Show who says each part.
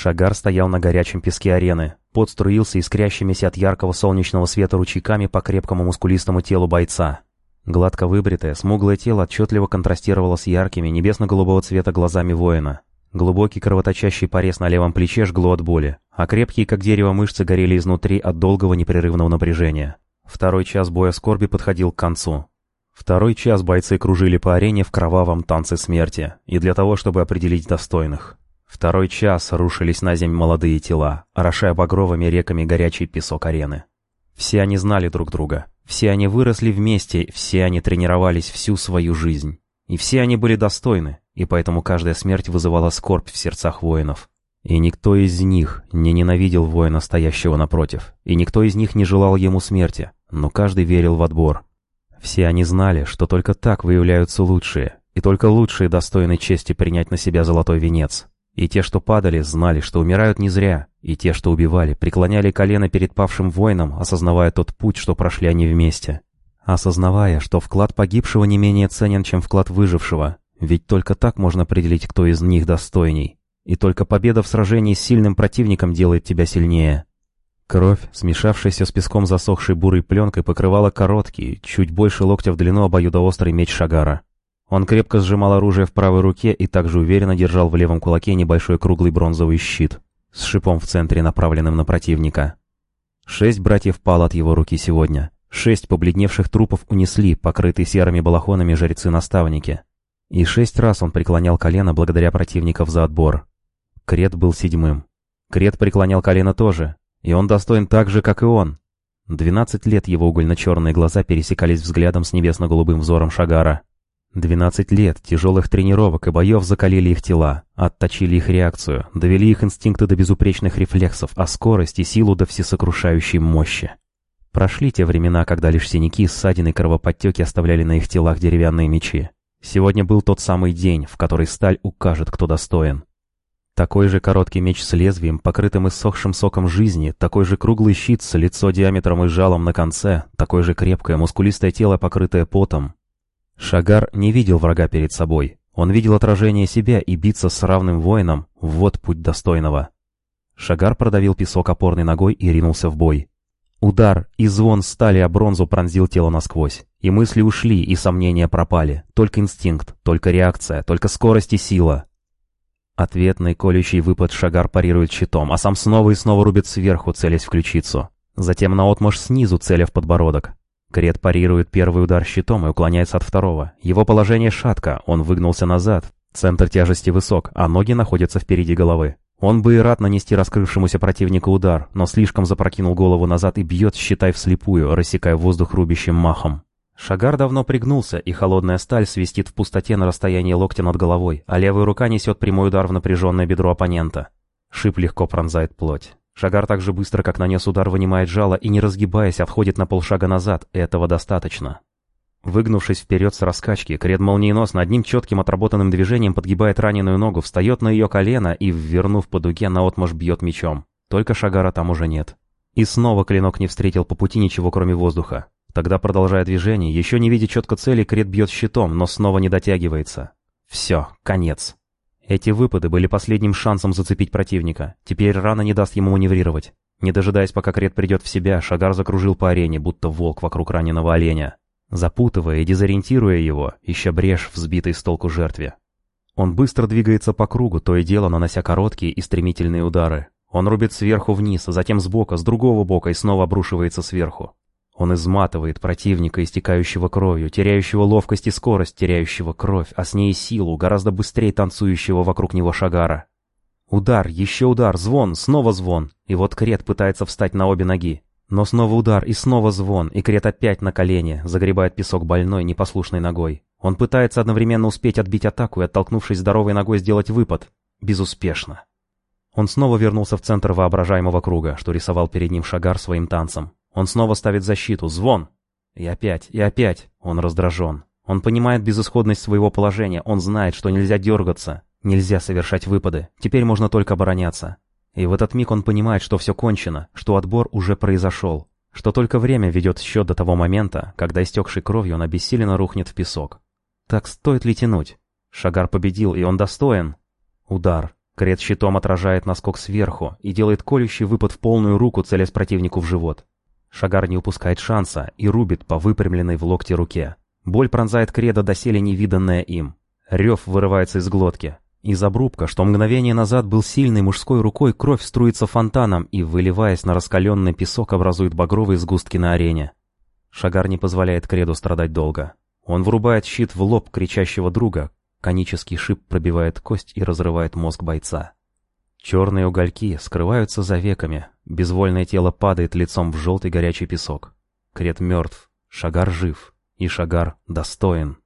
Speaker 1: Шагар стоял на горячем песке арены. Пот струился искрящимися от яркого солнечного света ручейками по крепкому мускулистому телу бойца. Гладко выбритое, смуглое тело отчетливо контрастировало с яркими, небесно-голубого цвета глазами воина. Глубокий кровоточащий порез на левом плече жгло от боли, а крепкие, как дерево, мышцы горели изнутри от долгого непрерывного напряжения. Второй час боя скорби подходил к концу. Второй час бойцы кружили по арене в кровавом танце смерти, и для того, чтобы определить достойных. Второй час рушились на земь молодые тела, орошая багровыми реками горячий песок арены. Все они знали друг друга, все они выросли вместе, все они тренировались всю свою жизнь. И все они были достойны, и поэтому каждая смерть вызывала скорбь в сердцах воинов. И никто из них не ненавидел воина, стоящего напротив, и никто из них не желал ему смерти, но каждый верил в отбор. Все они знали, что только так выявляются лучшие, и только лучшие достойны чести принять на себя золотой венец. И те, что падали, знали, что умирают не зря, и те, что убивали, преклоняли колено перед павшим воином, осознавая тот путь, что прошли они вместе. Осознавая, что вклад погибшего не менее ценен, чем вклад выжившего, ведь только так можно определить, кто из них достойней. И только победа в сражении с сильным противником делает тебя сильнее. Кровь, смешавшаяся с песком засохшей бурой пленкой, покрывала короткий, чуть больше локтя в длину обоюдоострый меч Шагара. Он крепко сжимал оружие в правой руке и также уверенно держал в левом кулаке небольшой круглый бронзовый щит с шипом в центре, направленным на противника. Шесть братьев пало от его руки сегодня. Шесть побледневших трупов унесли, покрытые серыми балахонами жрецы-наставники. И шесть раз он преклонял колено благодаря противников за отбор. Крет был седьмым. Крет преклонял колено тоже, и он достоин так же, как и он. Двенадцать лет его угольно-черные глаза пересекались взглядом с небесно-голубым взором Шагара. Двенадцать лет тяжелых тренировок и боев закалили их тела, отточили их реакцию, довели их инстинкты до безупречных рефлексов, а скорость и силу до всесокрушающей мощи. Прошли те времена, когда лишь синяки, ссадины и кровоподтеки оставляли на их телах деревянные мечи. Сегодня был тот самый день, в который сталь укажет, кто достоин. Такой же короткий меч с лезвием, покрытым иссохшим соком жизни, такой же круглый щит с лицо диаметром и жалом на конце, такое же крепкое, мускулистое тело, покрытое потом, Шагар не видел врага перед собой. Он видел отражение себя и биться с равным воином — вот путь достойного. Шагар продавил песок опорной ногой и ринулся в бой. Удар и звон стали о бронзу пронзил тело насквозь. И мысли ушли, и сомнения пропали. Только инстинкт, только реакция, только скорость и сила. Ответный колющий выпад Шагар парирует щитом, а сам снова и снова рубит сверху, целясь в ключицу. Затем наотмашь снизу, целя в подбородок. Крет парирует первый удар щитом и уклоняется от второго. Его положение шатко, он выгнулся назад. Центр тяжести высок, а ноги находятся впереди головы. Он бы и рад нанести раскрывшемуся противнику удар, но слишком запрокинул голову назад и бьет, считай, вслепую, рассекая воздух рубящим махом. Шагар давно пригнулся, и холодная сталь свистит в пустоте на расстоянии локтя над головой, а левая рука несет прямой удар в напряженное бедро оппонента. Шип легко пронзает плоть. Шагар так же быстро, как нанес удар, вынимает жало и, не разгибаясь, отходит на полшага назад. Этого достаточно. Выгнувшись вперед с раскачки, Кред молниеносно одним четким отработанным движением подгибает раненую ногу, встает на ее колено и, ввернув по дуге, наотмашь бьет мечом. Только Шагара там уже нет. И снова клинок не встретил по пути ничего, кроме воздуха. Тогда, продолжая движение, еще не видя четко цели, Кред бьет щитом, но снова не дотягивается. Все, конец. Эти выпады были последним шансом зацепить противника. Теперь рана не даст ему маневрировать. Не дожидаясь, пока Крет придет в себя, Шагар закружил по арене, будто волк вокруг раненого оленя, запутывая и дезориентируя его, ища брешь в сбитой с толку жертве. Он быстро двигается по кругу, то и дело нанося короткие и стремительные удары. Он рубит сверху вниз, а затем сбока, с другого бока и снова обрушивается сверху. Он изматывает противника, истекающего кровью, теряющего ловкость и скорость, теряющего кровь, а с ней силу, гораздо быстрее танцующего вокруг него Шагара. Удар, еще удар, звон, снова звон. И вот Крет пытается встать на обе ноги. Но снова удар и снова звон, и Крет опять на колени, загребает песок больной, непослушной ногой. Он пытается одновременно успеть отбить атаку и, оттолкнувшись здоровой ногой, сделать выпад. Безуспешно. Он снова вернулся в центр воображаемого круга, что рисовал перед ним Шагар своим танцем. Он снова ставит защиту. Звон. И опять, и опять. Он раздражен. Он понимает безысходность своего положения. Он знает, что нельзя дергаться. Нельзя совершать выпады. Теперь можно только обороняться. И в этот миг он понимает, что все кончено, что отбор уже произошел, что только время ведет счет до того момента, когда истекший кровью он обессиленно рухнет в песок. Так стоит ли тянуть? Шагар победил, и он достоин. Удар. Крет щитом отражает наскок сверху и делает колющий выпад в полную руку, целясь противнику в живот. Шагар не упускает шанса и рубит по выпрямленной в локте руке. Боль пронзает Креда доселе невиданное им. Рев вырывается из глотки. Из обрубка, что мгновение назад был сильной мужской рукой, кровь струится фонтаном и, выливаясь на раскаленный песок, образует багровые сгустки на арене. Шагар не позволяет Креду страдать долго. Он врубает щит в лоб кричащего друга. Конический шип пробивает кость и разрывает мозг бойца. Черные угольки скрываются за веками. Безвольное тело падает лицом в желтый горячий песок. Крет мертв. Шагар жив. И Шагар достоин.